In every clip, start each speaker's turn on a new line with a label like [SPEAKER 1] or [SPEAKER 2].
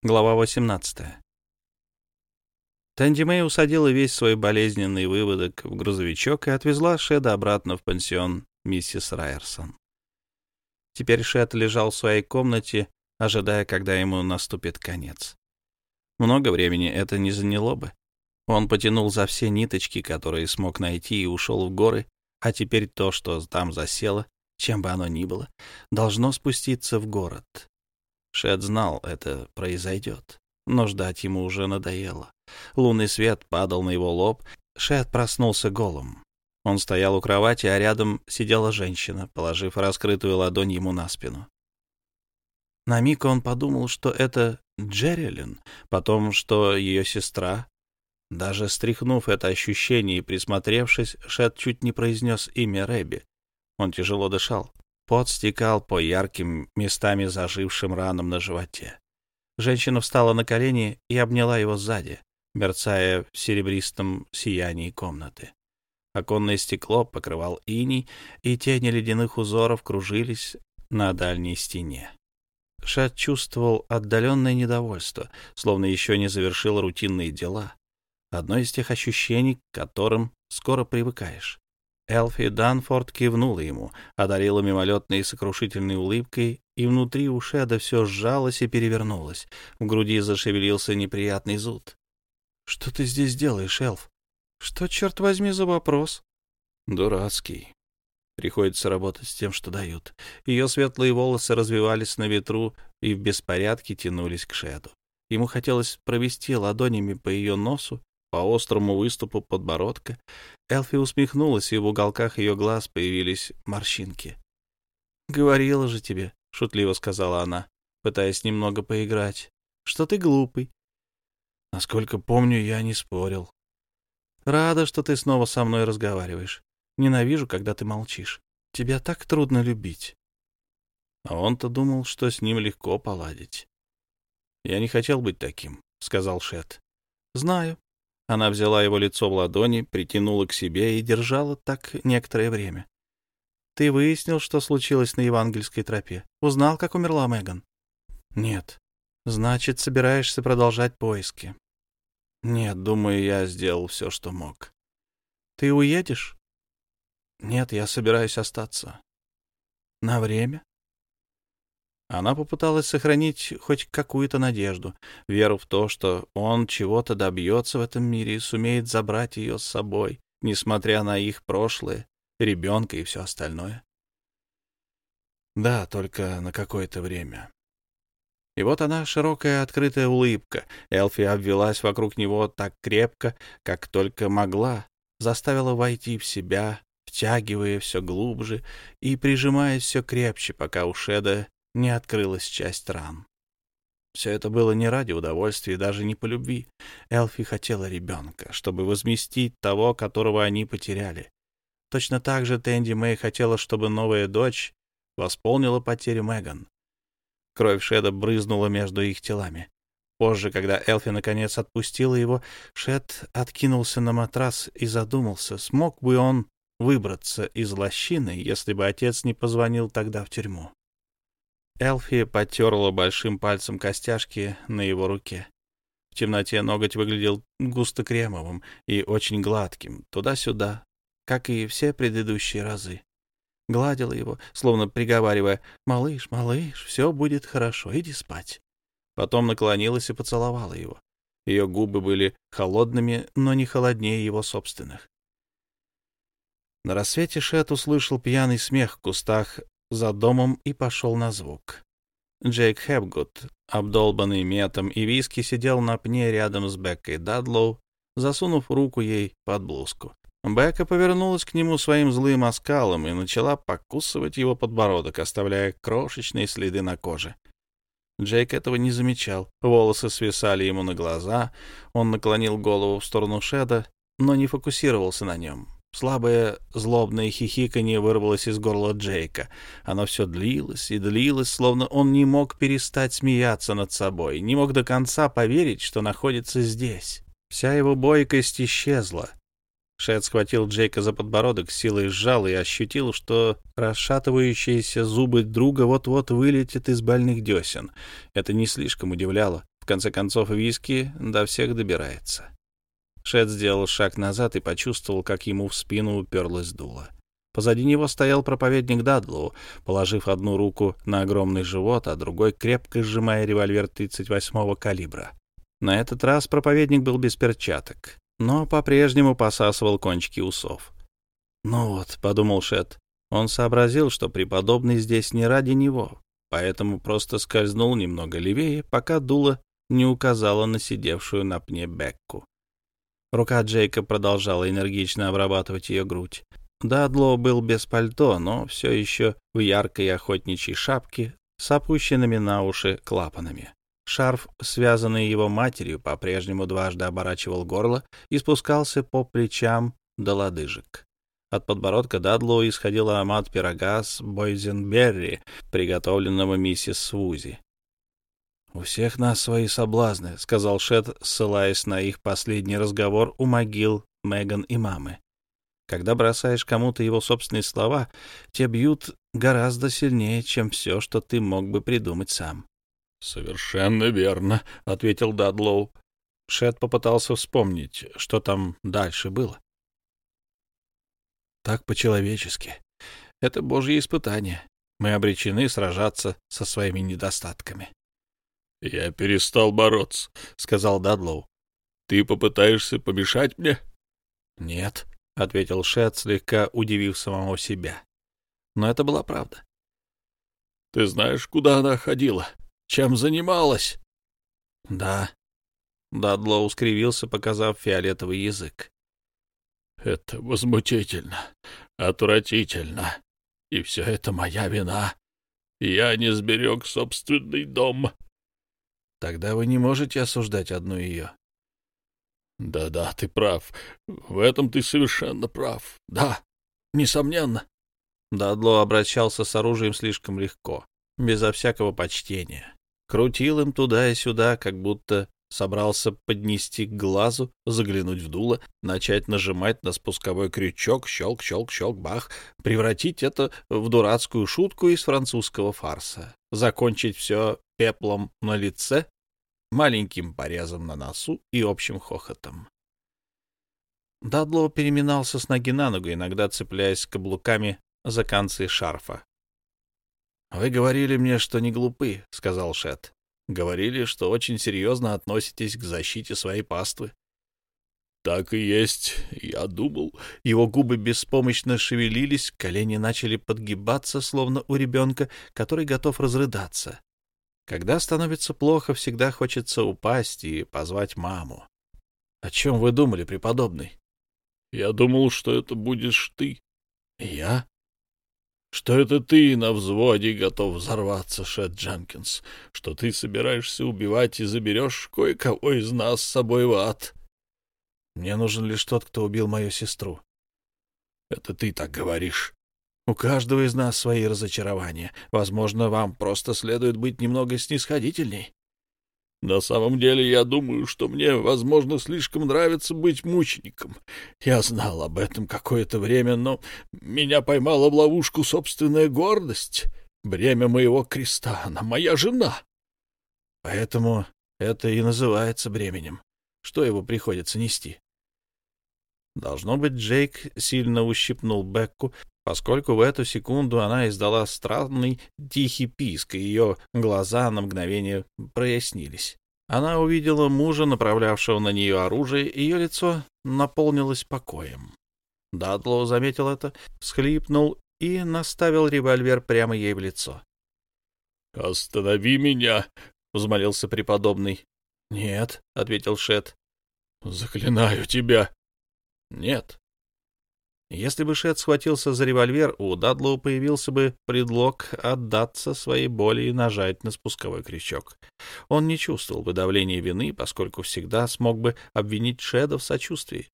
[SPEAKER 1] Глава 18. Тэнди усадила весь свой болезненный выводок в грузовичок и отвезла Шеда обратно в пансион миссис Райерсон. Теперь Шед лежал в своей комнате, ожидая, когда ему наступит конец. Много времени это не заняло бы. Он потянул за все ниточки, которые смог найти, и ушел в горы, а теперь то, что там засело, чем бы оно ни было, должно спуститься в город. Шет знал, это произойдет. Но ждать ему уже надоело. Лунный свет падал на его лоб. Шет проснулся голым. Он стоял у кровати, а рядом сидела женщина, положив раскрытую ладонь ему на спину. На миг он подумал, что это Джерилин, потом, что ее сестра. Даже стряхнув это ощущение и присмотревшись, Шет чуть не произнес имя Рэби. Он тяжело дышал. Пот стекал по ярким местами зажившим ранам на животе. Женщина встала на колени и обняла его сзади, мерцая в серебристом сиянии комнаты. Оконное стекло покрывал иней, и тени ледяных узоров кружились на дальней стене. Шат чувствовал отдаленное недовольство, словно еще не завершил рутинные дела. Одно из тех ощущений, к которым скоро привыкаешь. Элфи Данфорд кивнула ему, одарила мимолетной сокрушительной улыбкой, и внутри у Шеда все сжалось и перевернулось. В груди зашевелился неприятный зуд. — Что ты здесь делаешь, Элф? — Что, черт возьми, за вопрос? — Дурацкий. Приходится работать с тем, что дают. Ее светлые волосы развивались на ветру и в беспорядке тянулись к Шеду. Ему хотелось провести ладонями по ее носу, по острому выступу подбородка. Элфи усмехнулась, и в уголках ее глаз появились морщинки. «Говорила же тебе», — шутливо сказала она, пытаясь немного поиграть, — «что ты глупый». «Насколько помню, я не спорил». «Рада, что ты снова со мной разговариваешь. Ненавижу, когда ты молчишь. Тебя так трудно любить». А он-то думал, что с ним легко поладить. «Я не хотел быть таким», — сказал Шет. «Знаю», она взяла его лицо в ладони, притянула к себе и держала так некоторое время. «Ты выяснил, что случилось на евангельской тропе? Узнал, как умерла Меган?» «Нет». «Значит, собираешься продолжать поиски?» «Нет, думаю, я сделал все, что мог». «Ты уедешь?» «Нет, я собираюсь остаться». «На время?» Она попыталась сохранить хоть какую-то надежду, веру в то, что он чего-то добьется в этом мире и сумеет забрать ее с собой, несмотря на их прошлое, ребенка и все остальное. Да, только на какое-то время. И вот она, широкая открытая улыбка. Элфи обвелась вокруг него так крепко, как только могла, заставила войти в себя, втягивая все глубже и прижимаясь все крепче, пока у Шеда не открылась часть ран. Все это было не ради удовольствия и даже не по любви. Элфи хотела ребенка, чтобы возместить того, которого они потеряли. Точно так же Тэнди Мэй хотела, чтобы новая дочь восполнила потерю Меган. Кровь Шеда брызнула между их телами. Позже, когда Элфи наконец отпустила его, Шед откинулся на матрас и задумался, смог бы он выбраться из лощины, если бы отец не позвонил тогда в тюрьму. Элфи потерла большим пальцем костяшки на его руке. В темноте ноготь выглядел густо кремовым и очень гладким, туда-сюда, как и все предыдущие разы. Гладила его, словно приговаривая «Малыш, малыш, все будет хорошо, иди спать». Потом наклонилась и поцеловала его. Ее губы были холодными, но не холоднее его собственных. На рассвете Шет услышал пьяный смех в кустах за домом и пошел на звук. Джейк Хепгуд, обдолбанный метом и виски, сидел на пне рядом с Беккой Дадлоу, засунув руку ей под блузку. Бекка повернулась к нему своим злым оскалом и начала покусывать его подбородок, оставляя крошечные следы на коже. Джейк этого не замечал. Волосы свисали ему на глаза. Он наклонил голову в сторону Шеда, но не фокусировался на нем. Слабое злобное хихиканье вырвалось из горла Джейка. Оно все длилось и длилось, словно он не мог перестать смеяться над собой, не мог до конца поверить, что находится здесь. Вся его бойкость исчезла. Шет схватил Джейка за подбородок, силой сжал и ощутил, что расшатывающиеся зубы друга вот-вот вылетят из больных десен. Это не слишком удивляло. В конце концов, виски до всех добирается. Шет сделал шаг назад и почувствовал, как ему в спину уперлась дуло. Позади него стоял проповедник Дадлоу, положив одну руку на огромный живот, а другой крепко сжимая револьвер 38-го калибра. На этот раз проповедник был без перчаток, но по-прежнему посасывал кончики усов. «Ну вот», — подумал Шет, — он сообразил, что преподобный здесь не ради него, поэтому просто скользнул немного левее, пока дуло не указала на сидевшую на пне Бекку. Рука Джейка продолжала энергично обрабатывать ее грудь. Дадло был без пальто, но все еще в яркой охотничьей шапке с опущенными на уши клапанами. Шарф, связанный его матерью, по-прежнему дважды оборачивал горло и спускался по плечам до лодыжек. От подбородка Дадло исходил аромат пирога с бойзенберри, приготовленного миссис Свузи. «У всех нас свои соблазны», — сказал Шет, ссылаясь на их последний разговор у могил Меган и мамы. «Когда бросаешь кому-то его собственные слова, те бьют гораздо сильнее, чем все, что ты мог бы придумать сам».
[SPEAKER 2] «Совершенно верно», — ответил Дадлоу.
[SPEAKER 1] Шет попытался вспомнить, что там дальше было. «Так по-человечески. Это божье испытание. Мы обречены сражаться со своими недостатками».
[SPEAKER 2] — Я перестал бороться, — сказал Дадлоу. — Ты попытаешься помешать мне?
[SPEAKER 1] — Нет, — ответил Шет, слегка удивив самого себя. Но это была правда.
[SPEAKER 2] — Ты знаешь, куда она ходила? Чем занималась?
[SPEAKER 1] — Да. Дадлоу скривился, показав фиолетовый язык.
[SPEAKER 2] — Это возмутительно, отвратительно. И все это моя вина. Я не сберег собственный дом.
[SPEAKER 1] Тогда вы не можете осуждать одну ее.
[SPEAKER 2] Да-да, ты прав. В этом ты совершенно прав. Да, несомненно.
[SPEAKER 1] Дадло обращался с оружием слишком легко, безо всякого почтения. Крутил им туда и сюда, как будто собрался поднести к глазу, заглянуть в дуло, начать нажимать на спусковой крючок, щелк, щелк, щелк, бах, превратить это в дурацкую шутку из французского фарса, закончить все пеплом на лице, маленьким порезом на носу и общим хохотом. Дадло переминался с ноги на ногу, иногда цепляясь каблуками за концы шарфа. — Вы говорили мне, что не глупы, — сказал Шет. — Говорили, что очень серьезно относитесь к защите своей паствы.
[SPEAKER 2] — Так и есть, я думал.
[SPEAKER 1] Его губы беспомощно шевелились, колени начали подгибаться, словно у ребенка, который готов разрыдаться. Когда становится плохо, всегда хочется упасть и позвать маму. — О чем вы думали, преподобный?
[SPEAKER 2] — Я думал, что это будешь ты.
[SPEAKER 1] — Я?
[SPEAKER 2] — Что это ты на взводе готов взорваться, Шет Джанкинс, что ты собираешься убивать и заберешь кое-кого из нас с собой в ад.
[SPEAKER 1] — Мне нужен лишь тот, кто убил мою сестру.
[SPEAKER 2] — Это ты так говоришь.
[SPEAKER 1] У каждого из нас свои разочарования. Возможно, вам просто следует быть немного снисходительней.
[SPEAKER 2] На самом деле, я думаю, что мне, возможно, слишком нравится быть мучеником. Я знал об этом какое-то время, но меня поймала в ловушку собственная гордость. Бремя моего креста, она моя жена.
[SPEAKER 1] Поэтому это и называется бременем. Что его приходится нести? Должно быть, Джейк сильно ущипнул Бекку, поскольку в эту секунду она издала странный тихий писк, и ее глаза на мгновение прояснились. Она увидела мужа, направлявшего на нее оружие, и ее лицо наполнилось покоем. Дадлоу заметил это, всхлипнул и наставил револьвер прямо ей в лицо.
[SPEAKER 2] — Останови меня! — взмолился преподобный.
[SPEAKER 1] — Нет, — ответил Шет.
[SPEAKER 2] — Заклинаю тебя!
[SPEAKER 1] — Нет, если бы Шет схватился за револьвер, у Дадлоу появился бы предлог отдаться своей боли и нажать на спусковой крючок. Он не чувствовал бы давления вины, поскольку всегда смог бы обвинить Шеда в сочувствии.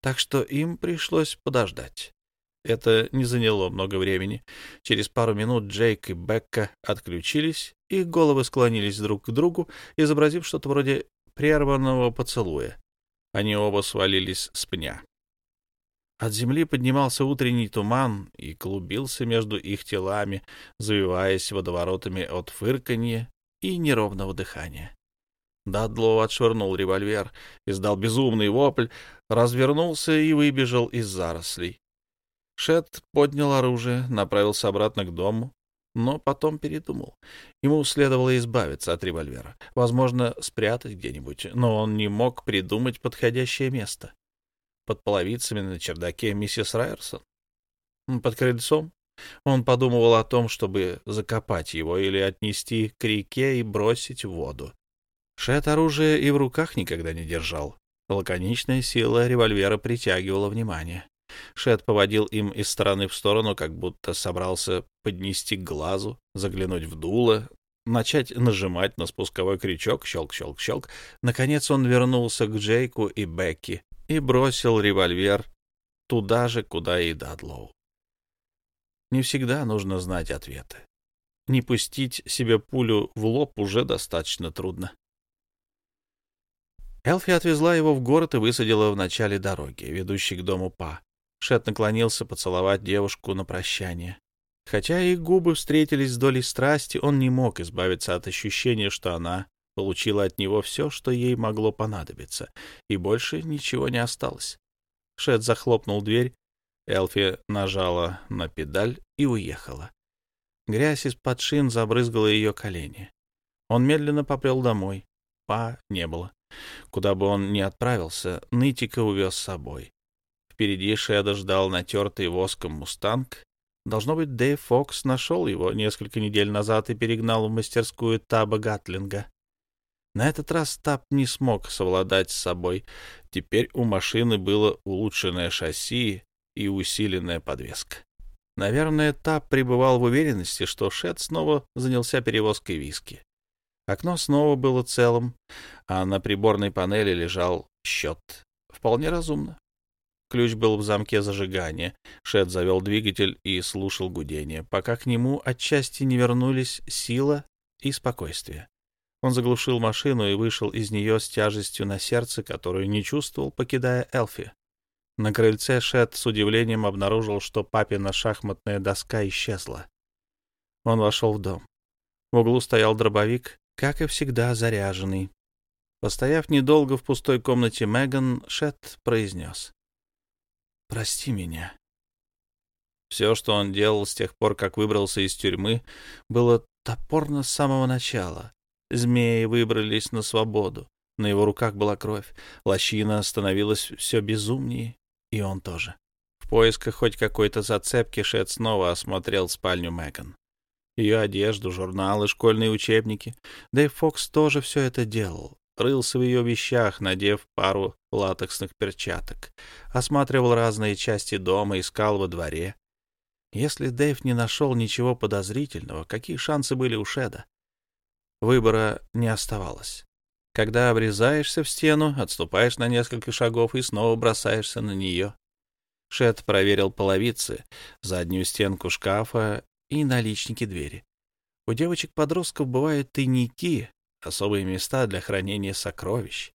[SPEAKER 1] Так что им пришлось подождать. Это не заняло много времени. Через пару минут Джейк и Бекка отключились, их головы склонились друг к другу, изобразив что-то вроде прерванного поцелуя. Они оба свалились с пня. От земли поднимался утренний туман и клубился между их телами, завиваясь водоворотами от фырканья и неровного дыхания. Дадлоу отшвырнул револьвер, издал безумный вопль, развернулся и выбежал из зарослей. Шет поднял оружие, направился обратно к дому, но потом передумал. Ему следовало избавиться от револьвера, возможно, спрятать где-нибудь, но он не мог придумать подходящее место. Под половицами на чердаке миссис Райерсон? Под крыльцом? Он подумывал о том, чтобы закопать его или отнести к реке и бросить в воду. Шет оружие и в руках никогда не держал. Лаконичная сила револьвера притягивала внимание. Шет поводил им из стороны в сторону, как будто собрался поднести к глазу, заглянуть в дуло, начать нажимать на спусковой крючок, щелк-щелк-щелк. Наконец он вернулся к Джейку и Бекки и бросил револьвер туда же, куда и Дадлоу. Не всегда нужно знать ответы. Не пустить себе пулю в лоб уже достаточно трудно. Элфи отвезла его в город и высадила в начале дороги, ведущей к дому Па. Шет наклонился поцеловать девушку на прощание. Хотя их губы встретились с долей страсти, он не мог избавиться от ощущения, что она получила от него все, что ей могло понадобиться, и больше ничего не осталось. Шет захлопнул дверь, Элфи нажала на педаль и уехала. Грязь из-под шин забрызгала ее колени. Он медленно попрел домой. Па не было. Куда бы он ни отправился, нытика увез с собой. Впереди Шеда ждал натертый воском мустанг. Должно быть, Дэйв Фокс нашел его несколько недель назад и перегнал в мастерскую Таба Гатлинга. На этот раз Таб не смог совладать с собой. Теперь у машины было улучшенное шасси и усиленная подвеска. Наверное, Таб пребывал в уверенности, что Шед снова занялся перевозкой виски. Окно снова было целым, а на приборной панели лежал счет. Вполне разумно. Ключ был в замке зажигания. Шет завел двигатель и слушал гудение, пока к нему отчасти не вернулись сила и спокойствие. Он заглушил машину и вышел из нее с тяжестью на сердце, которую не чувствовал, покидая Элфи. На крыльце Шет с удивлением обнаружил, что папина шахматная доска исчезла. Он вошел в дом. В углу стоял дробовик, как и всегда заряженный. Постояв недолго в пустой комнате Меган, Шет произнес. Прости меня. Все, что он делал с тех пор, как выбрался из тюрьмы, было топорно с самого начала. Змеи выбрались на свободу. На его руках была кровь. Лощина становилась все безумнее, и он тоже. В поисках хоть какой-то зацепки Шет снова осмотрел спальню Мэган. Ее одежду, журналы, школьные учебники. Дэйв Фокс тоже все это делал рылся в ее вещах, надев пару латексных перчаток, осматривал разные части дома, искал во дворе. Если Дэйв не нашел ничего подозрительного, какие шансы были у Шеда? Выбора не оставалось. Когда обрезаешься в стену, отступаешь на несколько шагов и снова бросаешься на нее. Шед проверил половицы, заднюю стенку шкафа и наличники двери. У девочек-подростков бывают тайники, особые места для хранения сокровищ.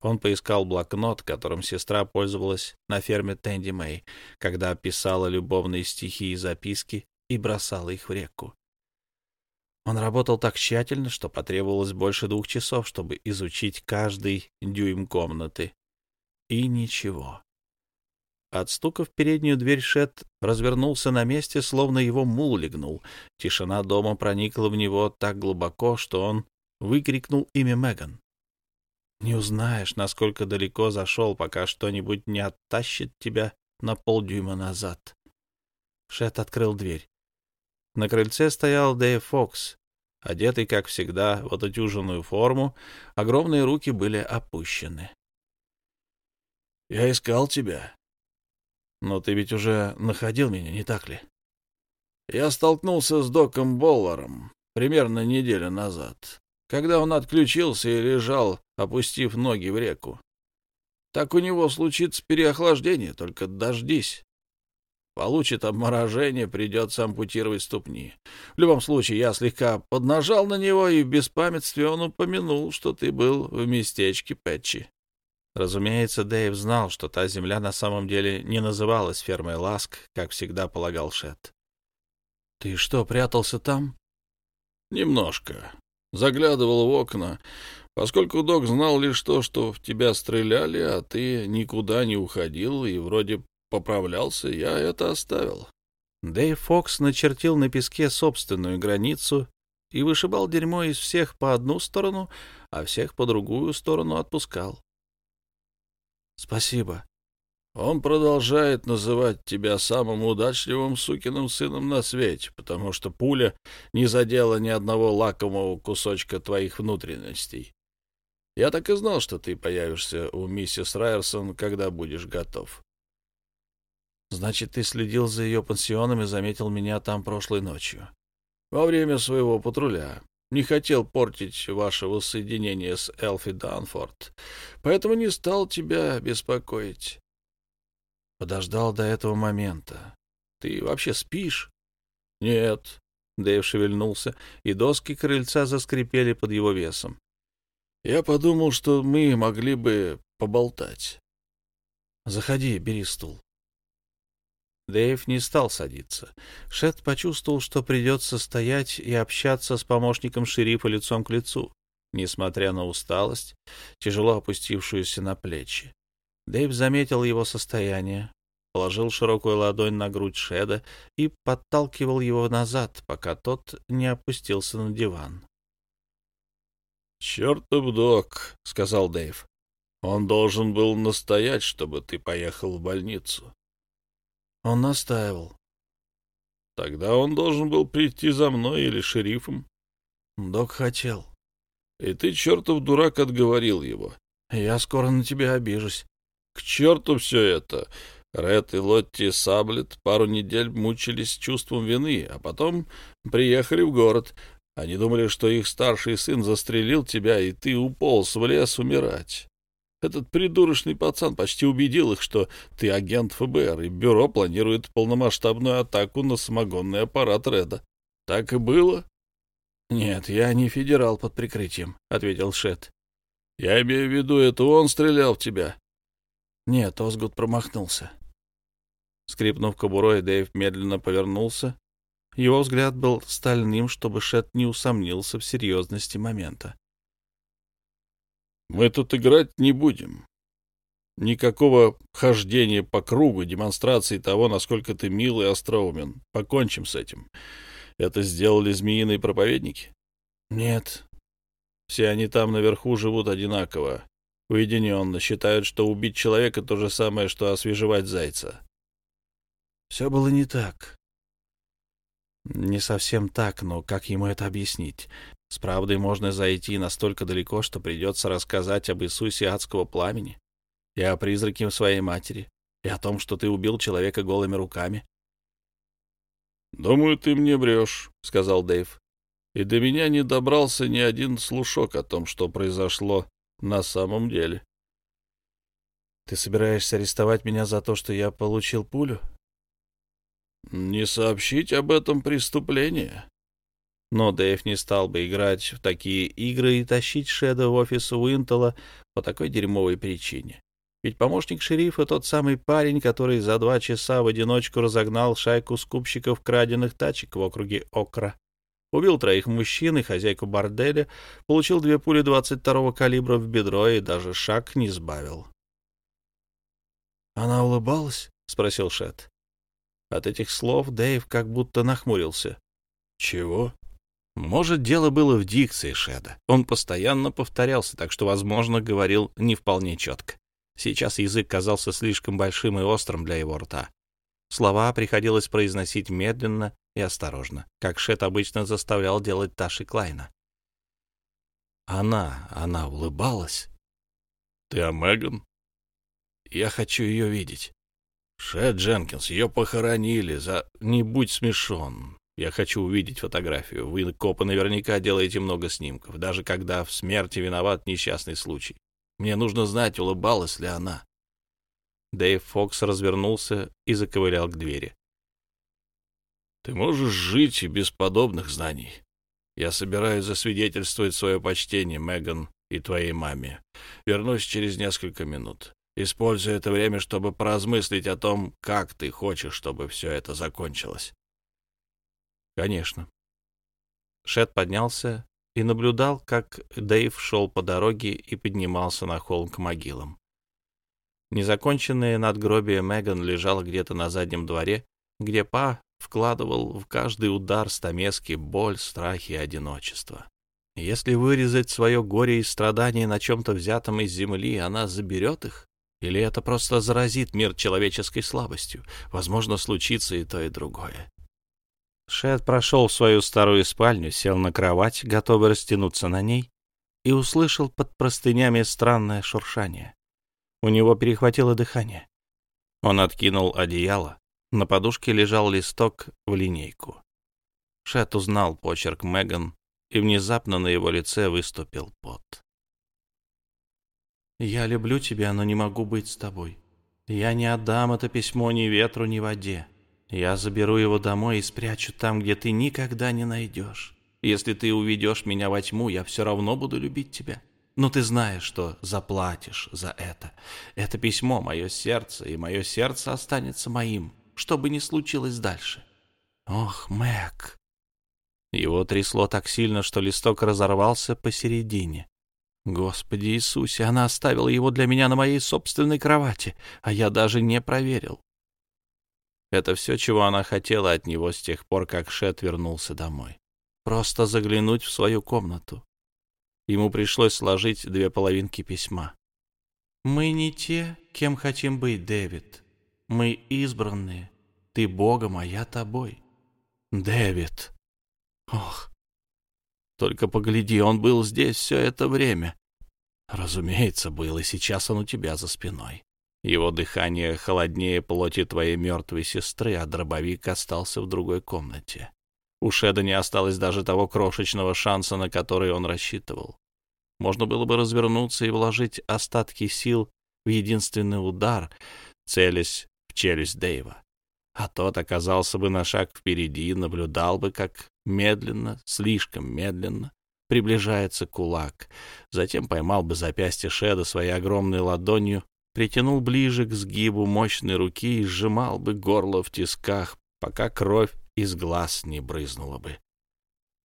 [SPEAKER 1] Он поискал блокнот, которым сестра пользовалась на ферме Тенди Мэй, когда писала любовные стихи и записки и бросала их в реку. Он работал так тщательно, что потребовалось больше двух часов, чтобы изучить каждый дюйм комнаты. И ничего. От стука в переднюю дверь Шет развернулся на месте, словно его мул легнул. Тишина дома проникла в него так глубоко, что он выкрикнул имя Меган. Не узнаешь, насколько далеко зашел, пока что-нибудь не оттащит тебя на полдюйма назад. Шет открыл дверь. На крыльце стоял Дэйв Фокс, одетый, как всегда, в отутюженную форму, огромные руки были опущены. — Я искал тебя. — Но ты ведь уже находил меня, не так ли? — Я столкнулся с Доком Болларом примерно неделю назад когда он отключился и лежал, опустив ноги в реку. Так у него случится переохлаждение, только дождись. Получит обморожение, придется ампутировать ступни. В любом случае, я слегка поднажал на него, и в беспамятстве он упомянул, что ты был в местечке Пэтчи. Разумеется, Дэйв знал, что та земля на самом деле не называлась фермой Ласк, как всегда полагал Шет. — Ты что, прятался там? — Немножко. Заглядывал в окна.
[SPEAKER 2] Поскольку док знал лишь то, что в тебя стреляли, а ты никуда не уходил и вроде поправлялся, я это оставил.
[SPEAKER 1] Дэйв Фокс начертил на песке собственную границу и вышибал дерьмо из всех по одну сторону, а всех по другую сторону отпускал. — Спасибо.
[SPEAKER 2] Он продолжает называть тебя самым удачливым сукиным сыном на свете, потому что пуля не задела ни одного лакомого кусочка твоих внутренностей. Я так и знал, что ты появишься у миссис Райерсон, когда будешь готов.
[SPEAKER 1] Значит, ты следил за ее пансионом и заметил меня там прошлой ночью.
[SPEAKER 2] Во время своего патруля. Не хотел портить ваше воссоединение с Элфи Данфорд, поэтому не стал тебя беспокоить.
[SPEAKER 1] Подождал до этого момента. Ты вообще спишь?
[SPEAKER 2] Нет.
[SPEAKER 1] Дэйв шевельнулся, и доски крыльца заскрипели под его весом.
[SPEAKER 2] Я подумал, что мы могли бы поболтать.
[SPEAKER 1] Заходи, бери стул. Дэйв не стал садиться. Шет почувствовал, что придется стоять и общаться с помощником шерифа лицом к лицу, несмотря на усталость, тяжело опустившуюся на плечи. Дэйв заметил его состояние, положил широкую ладонь на грудь Шеда и подталкивал его назад, пока тот не опустился на диван.
[SPEAKER 2] «Чертов док», — сказал Дэйв. «Он должен был настоять, чтобы ты поехал в больницу».
[SPEAKER 1] Он настаивал.
[SPEAKER 2] «Тогда он должен был прийти за мной или шерифом».
[SPEAKER 1] Док хотел.
[SPEAKER 2] «И ты, чертов дурак, отговорил его».
[SPEAKER 1] «Я скоро на тебя обижусь».
[SPEAKER 2] «К черту все это!» Ред и Лотти Саблет пару недель мучились чувством вины, а потом приехали в город. Они думали, что их старший сын застрелил тебя, и ты уполз в лес умирать. Этот придурочный пацан почти убедил их, что ты агент ФБР, и бюро планирует полномасштабную атаку на самогонный аппарат Реда. Так и было?
[SPEAKER 1] — Нет, я не федерал под прикрытием, — ответил Шет.
[SPEAKER 2] — Я имею в виду, это он стрелял в тебя.
[SPEAKER 1] — Нет, Озгуд промахнулся. Скрипнув кобурой, Дэйв медленно повернулся его взгляд был стальным, чтобы Шет не усомнился в серьезности момента.
[SPEAKER 2] «Мы тут играть не будем. Никакого хождения по кругу, демонстрации того, насколько ты мил и остроумен. Покончим с этим. Это сделали змеиные проповедники?»
[SPEAKER 1] «Нет.
[SPEAKER 2] Все они там наверху живут одинаково, уединенно, считают, что убить человека — то же самое, что освежевать зайца».
[SPEAKER 1] «Все было не так», не совсем так, но как ему это объяснить? С правдой можно зайти настолько далеко, что придется рассказать об Иисусе адского пламени и о призраке своей матери, и о том, что ты убил человека голыми руками.
[SPEAKER 2] «Думаю, ты мне врешь», — сказал Дэйв. «И до меня не добрался ни один слушок о том, что произошло на самом деле».
[SPEAKER 1] «Ты собираешься арестовать меня за то, что я получил пулю?»
[SPEAKER 2] Не сообщить об этом преступление.
[SPEAKER 1] Но Дэйв не стал бы играть в такие игры и тащить Шеда в офис Уинтела по такой дерьмовой причине. Ведь помощник шерифа — тот самый парень, который за два часа в одиночку разогнал шайку скупщиков краденых тачек в округе Окра. Убил троих мужчин и хозяйку борделя, получил две пули 22-го калибра в бедро и даже шаг не сбавил. «Она улыбалась?» — спросил Шет. От этих слов Дэйв как будто нахмурился.
[SPEAKER 2] «Чего?»
[SPEAKER 1] Может, дело было в дикции Шеда. Он постоянно повторялся, так что, возможно, говорил не вполне четко. Сейчас язык казался слишком большим и острым для его рта. Слова приходилось произносить медленно и осторожно, как Шет обычно заставлял делать Таши Клайна. Она, она улыбалась.
[SPEAKER 2] «Ты о Меган?»
[SPEAKER 1] «Я хочу ее видеть».
[SPEAKER 2] Шет Дженкинс, ее похоронили за...
[SPEAKER 1] Не будь смешон. Я хочу увидеть фотографию. Вы, копы, наверняка делаете много снимков, даже когда в смерти виноват несчастный случай. Мне нужно знать, улыбалась ли она. Дэйв Фокс развернулся и заковылял к двери.
[SPEAKER 2] «Ты можешь жить и без подобных знаний. Я собираюсь засвидетельствовать свое почтение, Меган, и твоей маме. Вернусь через несколько минут. Используй это время, чтобы поразмыслить о том, как ты хочешь, чтобы все это закончилось.
[SPEAKER 1] Конечно. Шет поднялся и наблюдал, как Дэйв шел по дороге и поднимался на холм к могилам. Незаконченное надгробие Меган лежало где-то на заднем дворе, где Па вкладывал в каждый удар стамески боль, страхи и одиночество. Если вырезать свое горе и страдания на чем-то взятом из земли, она заберет их? Или это просто заразит мир человеческой слабостью? Возможно, случится и то, и другое. Шет прошел в свою старую спальню, сел на кровать, готовый растянуться на ней, и услышал под простынями странное шуршание. У него перехватило дыхание. Он откинул одеяло. На подушке лежал листок в линейку. Шет узнал почерк Меган, и внезапно на его лице выступил пот. «Я люблю тебя, но не могу быть с тобой. Я не отдам это письмо ни ветру, ни воде. Я заберу его домой и спрячу там, где ты никогда не найдешь. Если ты уведешь меня во тьму, я все равно буду любить тебя. Но ты знаешь, что заплатишь за это. Это письмо — мое сердце, и мое сердце останется моим, что бы ни случилось дальше. Ох, Мэг!» Его трясло так сильно, что листок разорвался посередине. Господи Иисусе, она оставила его для меня на моей собственной кровати, а я даже не проверил. Это все, чего она хотела от него с тех пор, как Шет вернулся домой. Просто заглянуть в свою комнату. Ему пришлось сложить две половинки письма. «Мы не те, кем хотим быть, Дэвид. Мы избранные. Ты Богом, а я тобой». «Дэвид!» «Ох!» «Только погляди, он был здесь все это время». «Разумеется, был, и сейчас он у тебя за спиной. Его дыхание холоднее плоти твоей мертвой сестры, а дробовик остался в другой комнате. У Шеда не осталось даже того крошечного шанса, на который он рассчитывал. Можно было бы развернуться и вложить остатки сил в единственный удар, целясь челюсть Дэйва. А тот оказался бы на шаг впереди наблюдал бы, как медленно, слишком медленно, приближается кулак. Затем поймал бы запястье Шеда своей огромной ладонью притянул ближе к сгибу мощной руки и сжимал бы горло в тисках, пока кровь из глаз не брызнула бы.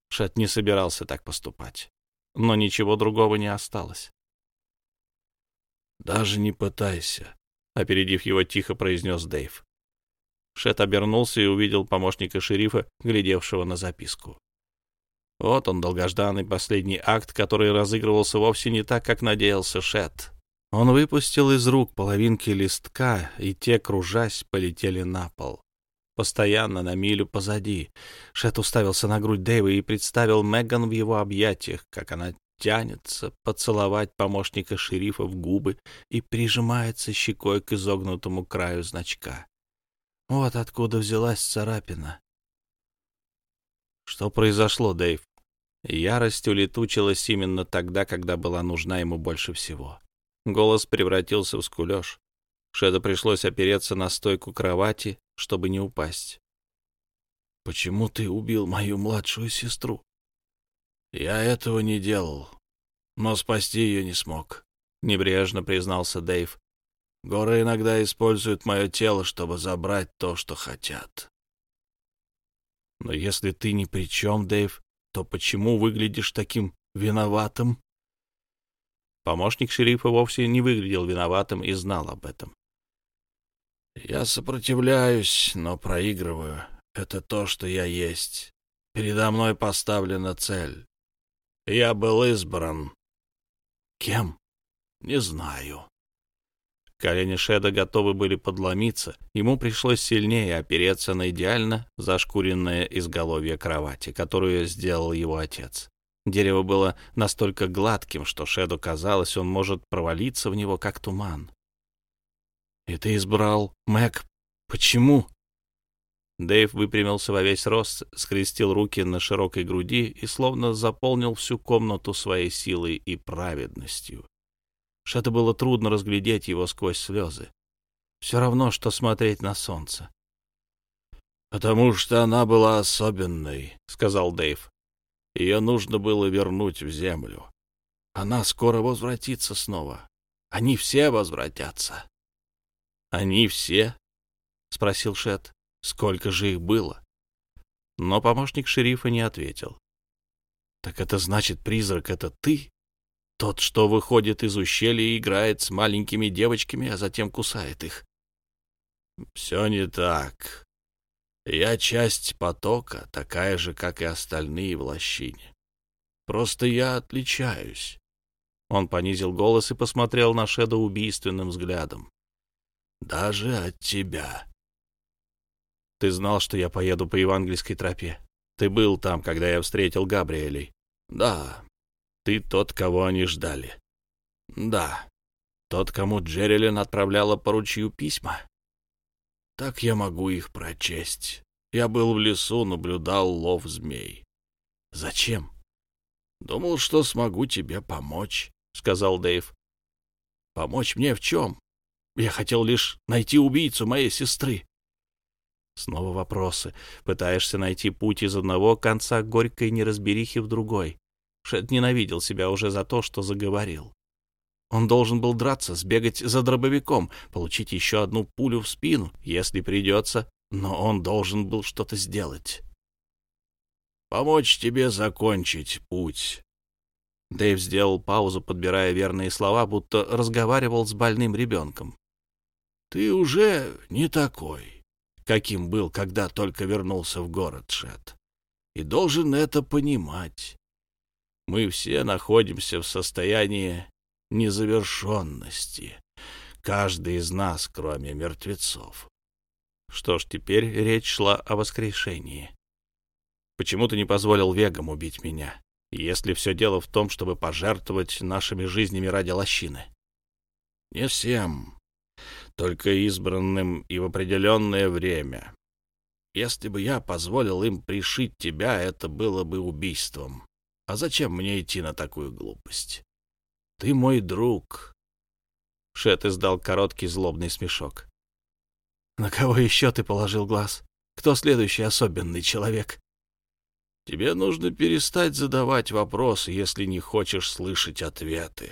[SPEAKER 1] Шет не собирался так поступать, но ничего другого не осталось. «Даже не пытайся», — опередив его, тихо произнес Дэйв. Шет обернулся и увидел помощника шерифа, глядевшего на записку. Вот он, долгожданный последний акт, который разыгрывался вовсе не так, как надеялся Шет. Он выпустил из рук половинки листка, и те, кружась, полетели на пол. Постоянно на милю позади. Шет уставился на грудь Дэйва и представил Меган в его объятиях, как она тянется поцеловать помощника шерифа в губы и прижимается щекой к изогнутому краю значка. Вот откуда взялась царапина. Что произошло, Дэйв? Ярость улетучилась именно тогда, когда была нужна ему больше всего. Голос превратился в скулеж. Шеду пришлось опереться на стойку кровати, чтобы не упасть. «Почему ты убил мою младшую сестру?» «Я этого не делал, но спасти ее не смог», — небрежно признался Дэйв. «Горы иногда используют мое тело, чтобы забрать то, что хотят». «Но если ты ни при чем, Дэйв, то почему выглядишь таким виноватым?» Помощник шерифа вовсе не выглядел виноватым и знал об этом. «Я сопротивляюсь, но проигрываю. Это то, что я есть. Передо мной поставлена цель. Я был избран. Кем? Не знаю». Колени Шеда готовы были подломиться. Ему пришлось сильнее опереться на идеально зашкуренное изголовье кровати, которую сделал его отец. Дерево было настолько гладким, что Шеду казалось, он может провалиться в него, как туман. «И ты избрал Мэг? Почему?» Дэйв выпрямился во весь рост, скрестил руки на широкой груди и словно заполнил всю комнату своей силой и праведностью. Шеду было трудно разглядеть его сквозь слезы. Все равно, что смотреть на солнце. «Потому что она была особенной», — сказал Дэйв. Ее нужно было вернуть в землю. Она скоро возвратится снова. Они все возвратятся. — Они все? — спросил Шет. — Сколько же их было? Но помощник шерифа не ответил. Так это значит, призрак — это ты? Тот, что выходит из ущелья и играет с маленькими девочками, а затем кусает их.
[SPEAKER 2] Все не так. Я часть потока, такая же, как и остальные в лощине. Просто я отличаюсь.
[SPEAKER 1] Он понизил голос и посмотрел на Шеда убийственным взглядом.
[SPEAKER 2] Даже от тебя.
[SPEAKER 1] Ты знал, что я поеду по евангельской тропе. Ты был там, когда я встретил Габриэлей.
[SPEAKER 2] Да.
[SPEAKER 1] Ты тот, кого они ждали.
[SPEAKER 2] Да.
[SPEAKER 1] Тот, кому Джерилин отправляла по ручью письма.
[SPEAKER 2] Так я могу их прочесть. Я был в лесу, наблюдал лов змей.
[SPEAKER 1] Зачем?
[SPEAKER 2] Думал, что смогу тебе помочь, сказал Дэйв.
[SPEAKER 1] Помочь мне в чем? Я хотел лишь найти убийцу моей сестры. Снова вопросы. Пытаешься найти путь из одного конца горькой неразберихи в другой. Шет ненавидел себя уже за то, что заговорил. Он должен был драться, сбегать за дробовиком, получить еще одну пулю в спину, если придется, но он должен был что-то сделать.
[SPEAKER 2] «Помочь тебе закончить путь».
[SPEAKER 1] Дэйв сделал паузу, подбирая верные слова, будто разговаривал с больным ребенком.
[SPEAKER 2] «Ты уже не такой, каким был, когда только вернулся в город, Шет, и должен это понимать. Мы все находимся в состоянии незавершенности. Каждый из нас, кроме мертвецов.
[SPEAKER 1] Что ж, теперь речь шла о воскрешении. Почему ты не позволил вегам убить меня, если все дело в том, чтобы пожертвовать нашими жизнями ради лощины?
[SPEAKER 2] Не всем, только избранным и в определенное время. Если бы я позволил им пришить тебя, это было бы убийством. А зачем мне идти на такую глупость? Ты мой друг.
[SPEAKER 1] Шет издал короткий злобный смешок. На кого еще ты положил глаз? Кто следующий особенный человек?
[SPEAKER 2] Тебе нужно перестать задавать вопросы, если не хочешь слышать ответы.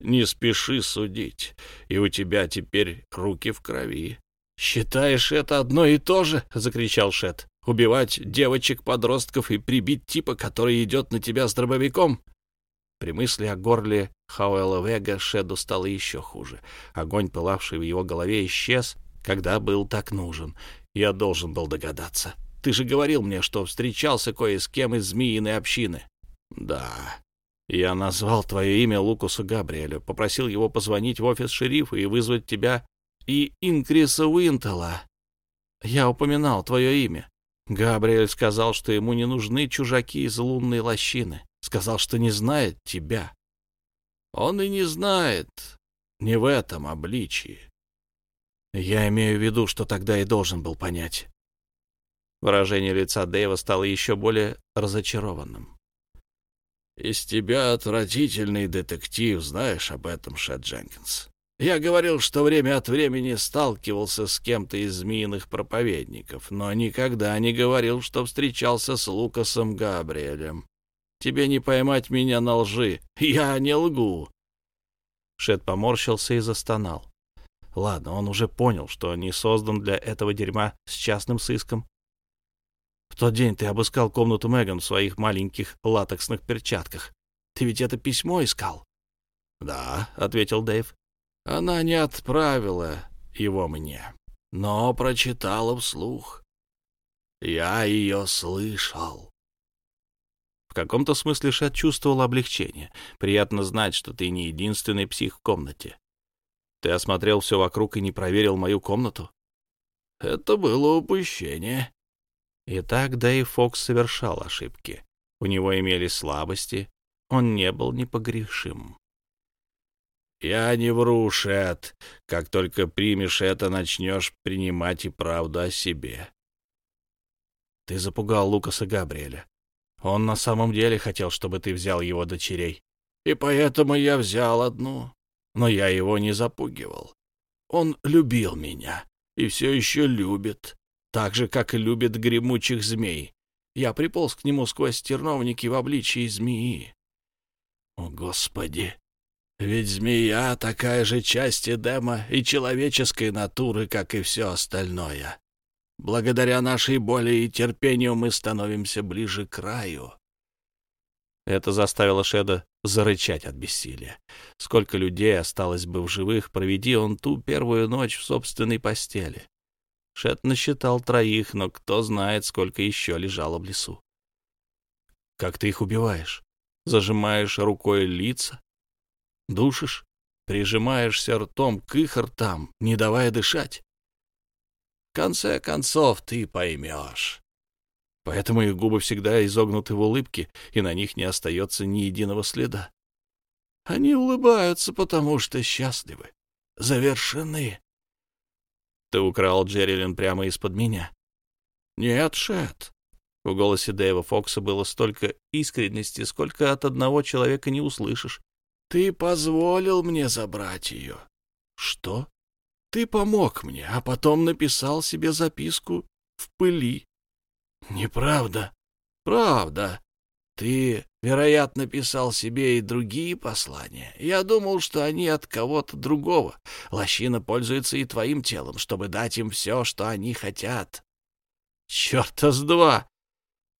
[SPEAKER 2] Не спеши судить, и у тебя теперь руки в крови.
[SPEAKER 1] «Считаешь это одно и то же?» — закричал Шет. «Убивать девочек-подростков и прибить типа, который идет на тебя с дробовиком? При мысли о горле Хауэла Вега Шеду стало еще хуже. Огонь, пылавший в его голове, исчез, когда был так нужен. Я должен был догадаться. Ты же говорил мне, что встречался кое с кем из змеиной общины.
[SPEAKER 2] Да.
[SPEAKER 1] Я назвал твое имя Лукусу Габриэлю, попросил его позвонить в офис шерифа и вызвать тебя и Инкриса Уинтела. Я упоминал твое имя. Габриэль сказал, что ему не нужны чужаки из лунной лощины. Сказал, что не знает тебя.
[SPEAKER 2] Он и не знает. Не в этом обличии.
[SPEAKER 1] Я имею в виду, что тогда и должен был понять. Выражение лица Дэйва стало еще более разочарованным.
[SPEAKER 2] «Из тебя отвратительный детектив, знаешь об этом, Шет Дженкинс. Я говорил, что время от времени сталкивался с кем-то из змеиных проповедников, но никогда не говорил, что встречался с Лукасом Габриэлем. Тебе не поймать меня на лжи. Я не лгу.
[SPEAKER 1] Шет поморщился и застонал. Ладно, он уже понял, что не создан для этого дерьма с частным сыском. В тот день ты обыскал комнату Меган в своих маленьких латексных перчатках. Ты ведь это письмо искал?
[SPEAKER 2] — Да, — ответил Дэйв. — Она не отправила его мне, но прочитала вслух. Я ее слышал.
[SPEAKER 1] В каком-то смысле Шет чувствовал облегчение. Приятно знать, что ты не единственный псих в комнате. Ты осмотрел все вокруг и не проверил мою комнату?
[SPEAKER 2] Это было упущение.
[SPEAKER 1] Итак, Дэйв Фокс совершал ошибки. У него имелись слабости. Он не был непогрешим.
[SPEAKER 2] «Я не вру, Шет. Как только примешь это, начнешь принимать и правду о себе».
[SPEAKER 1] «Ты запугал Лукаса Габриэля. Он на самом деле хотел, чтобы ты взял его дочерей.
[SPEAKER 2] И поэтому я взял одну. Но я его не запугивал. Он любил меня и все еще любит, так же, как и любит гремучих змей. Я приполз к нему сквозь терновники в обличии змеи. О, Господи! Ведь змея — такая же часть Эдема и человеческой натуры, как и все остальное. Благодаря нашей боли и терпению мы становимся ближе к краю.
[SPEAKER 1] Это заставило Шеда зарычать от бессилия. Сколько людей осталось бы в живых, проведи он ту первую ночь в собственной постели. Шед насчитал троих, но кто знает, сколько еще лежало в лесу. Как ты их убиваешь? Зажимаешь рукой лица? Душишь? Прижимаешься ртом к их ртам, не давая дышать? В конце концов, ты поймешь. Поэтому их губы всегда изогнуты в улыбке, и на них не остается ни единого следа. Они улыбаются, потому что счастливы, завершены. Ты украл Джерилин прямо из-под меня. Нет, Шет. В голосе Дэйва Фокса было столько искренности, сколько от одного человека не услышишь. Ты позволил мне забрать ее. Что? Ты помог мне, а потом написал себе записку в пыли. Неправда. Правда. Ты, вероятно, писал себе и другие послания. Я думал, что они от кого-то другого. Лощина пользуется и твоим телом, чтобы дать им все, что они хотят. Черта с два!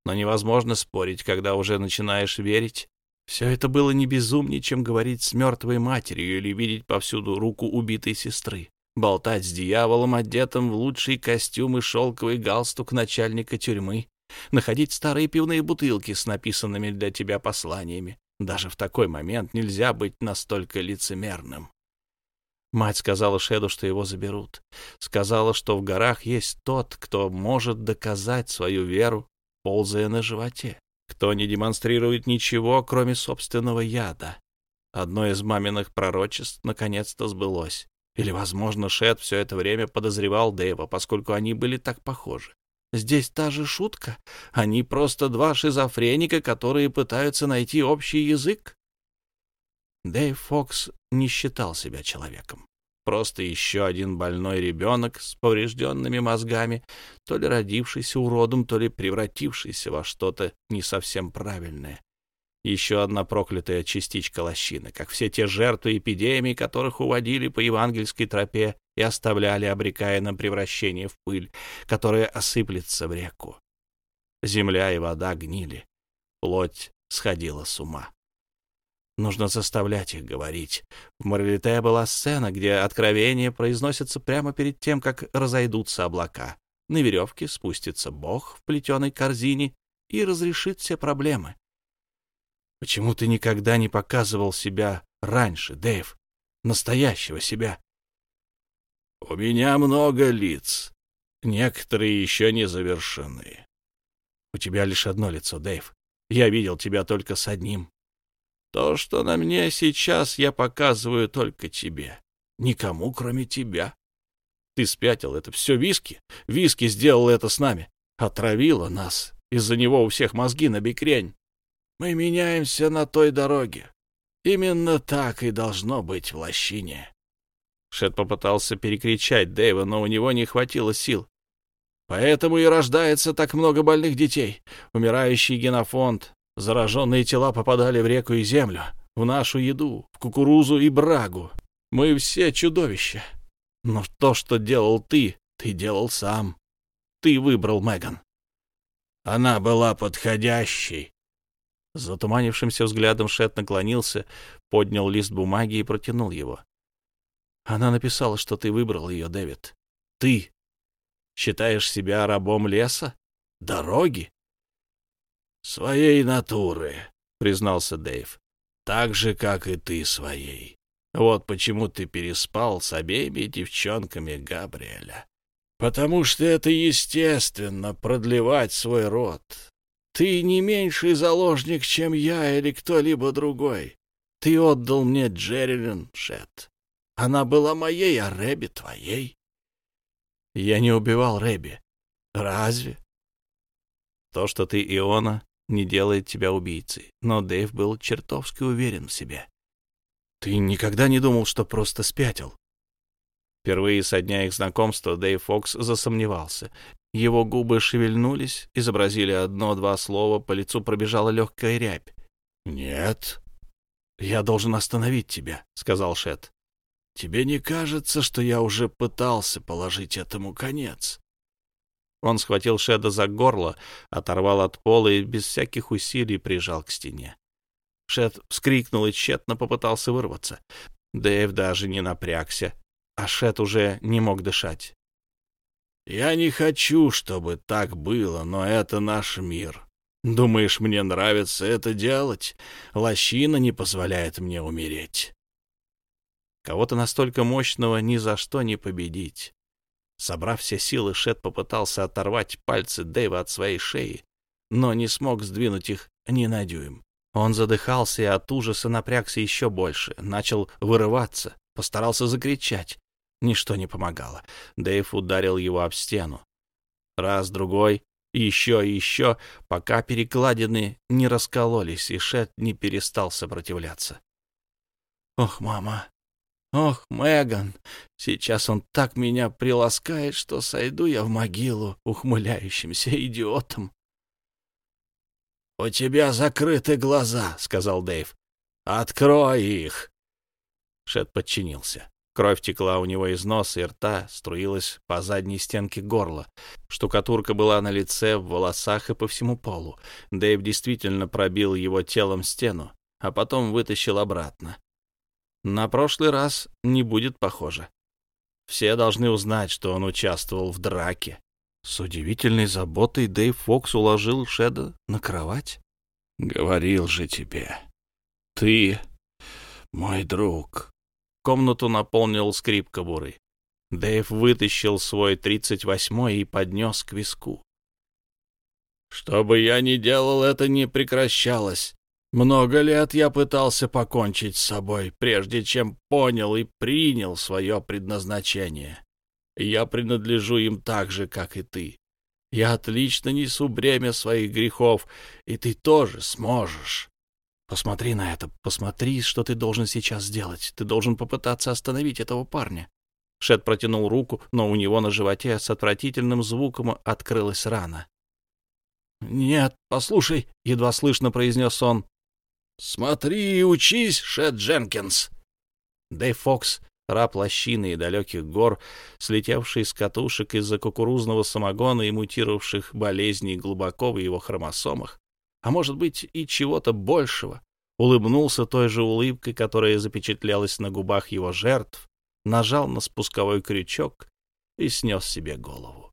[SPEAKER 1] Но невозможно спорить, когда уже начинаешь верить. Все это было не безумнее, чем говорить с мертвой матерью или видеть повсюду руку убитой сестры болтать с дьяволом, одетым в лучший костюм и шелковый галстук начальника тюрьмы, находить старые пивные бутылки с написанными для тебя посланиями. Даже в такой момент нельзя быть настолько лицемерным. Мать сказала Шеду, что его заберут. Сказала, что в горах есть тот, кто может доказать свою веру, ползая на животе, кто не демонстрирует ничего, кроме собственного яда. Одно из маминых пророчеств наконец-то сбылось. Или, возможно, Шет все это время подозревал Дэйва, поскольку они были так похожи. Здесь та же шутка. Они просто два шизофреника, которые пытаются найти общий язык. Дэйв Фокс не считал себя человеком. Просто еще один больной ребенок с поврежденными мозгами, то ли родившийся уродом, то ли превратившийся во что-то не совсем правильное. Еще одна проклятая частичка лощины, как все те жертвы эпидемий, которых уводили по евангельской тропе и оставляли, обрекая на превращение в пыль, которая осыплется в реку. Земля и вода гнили, плоть сходила с ума. Нужно заставлять их говорить. В Моралите была сцена, где откровения произносятся прямо перед тем, как разойдутся облака. На веревке спустится Бог в плетеной корзине и разрешит все проблемы. Почему ты никогда не показывал себя раньше, Дэйв? Настоящего себя? У меня много лиц. Некоторые еще не завершены. У тебя лишь одно лицо, Дэйв. Я видел тебя только с одним. То, что на мне сейчас, я показываю только тебе. Никому, кроме тебя. Ты спятил, это все виски. Виски сделал это с нами. Отравило нас. Из-за него у всех мозги на бекрень. Мы меняемся на той дороге. Именно так и должно быть в лощине. Шет попытался перекричать Дэйва, но у него не хватило сил. Поэтому и рождается так много больных детей. Умирающий генофонд, зараженные тела попадали в реку и землю, в нашу еду, в кукурузу и брагу. Мы все чудовища. Но то, что делал ты, ты делал сам. Ты выбрал Меган. Она была подходящей, затуманившимся взглядом Шет наклонился, поднял лист бумаги и протянул его. Она написала, что ты выбрал ее, Дэвид. Ты считаешь себя рабом леса? Дороги? Своей натуры, признался Дэйв. Так же, как и ты своей. Вот почему ты переспал с обеими девчонками Габриэля. Потому что это естественно продлевать свой род, ты не меньший заложник, чем я или кто-либо другой. Ты отдал мне Джерилин, Шет. Она была моей, а Рэби твоей. Я не убивал Рэби. Разве? То, что ты Иона, не делает тебя убийцей. Но Дэйв был чертовски уверен в себе. Ты никогда не думал, что просто спятил? Впервые со дня их знакомства Дэйв Фокс засомневался. Его губы шевельнулись, изобразили одно-два слова, по лицу пробежала легкая рябь. «Нет». «Я должен остановить тебя», — сказал Шет. «Тебе не кажется, что я уже пытался положить этому конец?» Он схватил Шеда за горло, оторвал от пола и без всяких усилий прижал к стене. Шет вскрикнул и тщетно попытался вырваться. Дэйв даже не напрягся, а Шет уже не мог дышать.
[SPEAKER 2] «Я не хочу, чтобы так было, но это наш мир. Думаешь, мне нравится это делать? Лощина не позволяет мне умереть».
[SPEAKER 1] Кого-то настолько мощного ни за что не победить. Собрав все силы, Шет попытался оторвать пальцы Дэйва от своей шеи, но не смог сдвинуть их ни на дюйм. Он задыхался и от ужаса напрягся еще больше, начал вырываться, постарался закричать. Ничто не помогало. Дэйв ударил его об стену. Раз, другой, еще и еще, пока перекладины не раскололись, и Шет не перестал сопротивляться. «Ох, мама! Ох, Меган! Сейчас он так меня приласкает, что сойду я в могилу ухмыляющимся идиотом!»
[SPEAKER 2] «У тебя закрыты глаза», — сказал Дэйв. «Открой их!»
[SPEAKER 1] Шет подчинился. Кровь текла у него из носа и рта, струилась по задней стенке горла. Штукатурка была на лице, в волосах и по всему полу. Дэйв действительно пробил его телом стену, а потом вытащил обратно. На прошлый раз не будет похоже. Все должны узнать, что он участвовал в драке. С удивительной заботой Дэйв Фокс уложил Шеда на кровать.
[SPEAKER 2] «Говорил же тебе, ты мой друг».
[SPEAKER 1] Комнату наполнил скрип кобуры. Дэйв вытащил свой тридцать восьмой и поднес к виску.
[SPEAKER 2] «Что бы я ни делал, это не прекращалось. Много лет я пытался покончить с собой, прежде чем понял и принял свое предназначение. Я принадлежу им так же, как и ты. Я отлично несу бремя своих грехов, и ты тоже сможешь.
[SPEAKER 1] Посмотри на это, посмотри, что ты должен сейчас сделать. Ты должен попытаться остановить этого парня. Шет протянул руку, но у него на животе с отвратительным звуком открылась рана. «Нет, послушай», — едва слышно произнес он.
[SPEAKER 2] «Смотри и учись, Шет Дженкинс».
[SPEAKER 1] Дэйв Фокс раб лощины и далеких гор, слетевший с катушек из-за кукурузного самогона и мутировавших болезней глубоко в его хромосомах, а может быть и чего-то большего, улыбнулся той же улыбкой, которая запечатлелась на губах его жертв, нажал на спусковой крючок и снес себе голову.